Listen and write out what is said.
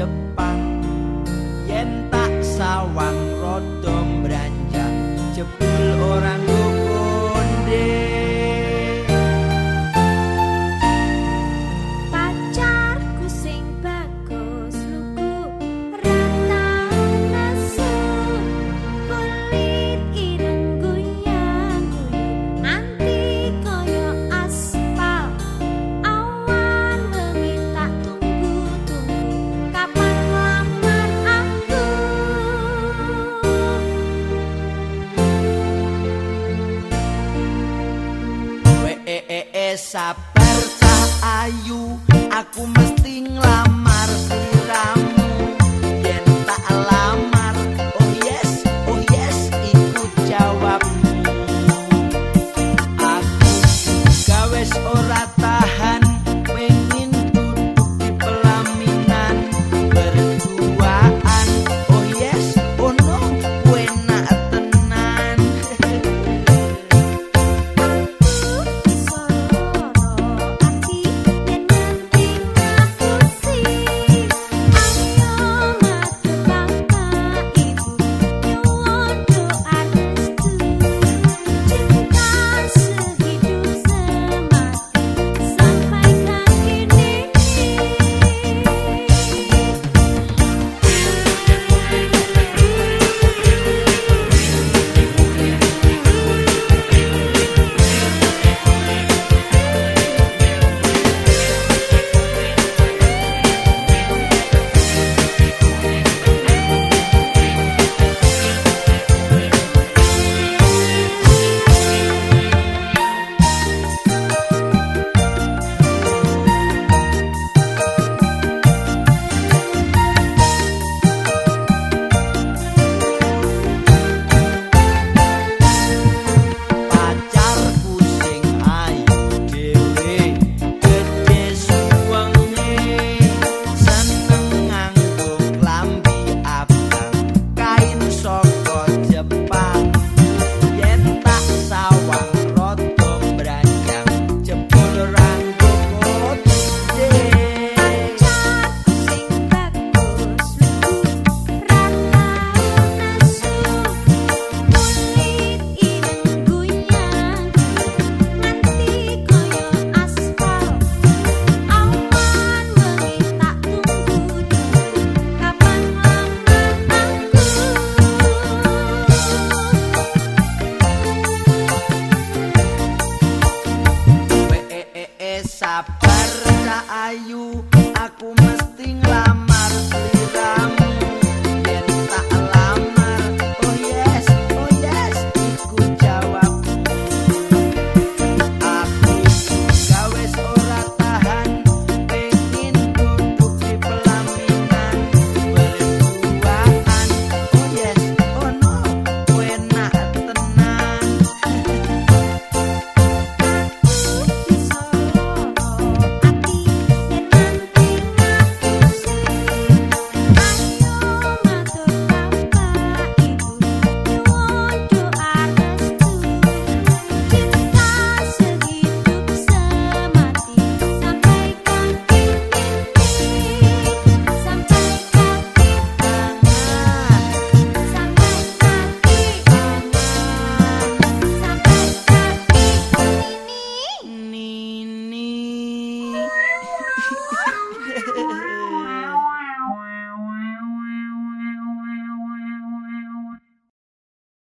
Jepang yen tak sawang rodom sabar cah ayu. Aku mesti nglamar sih.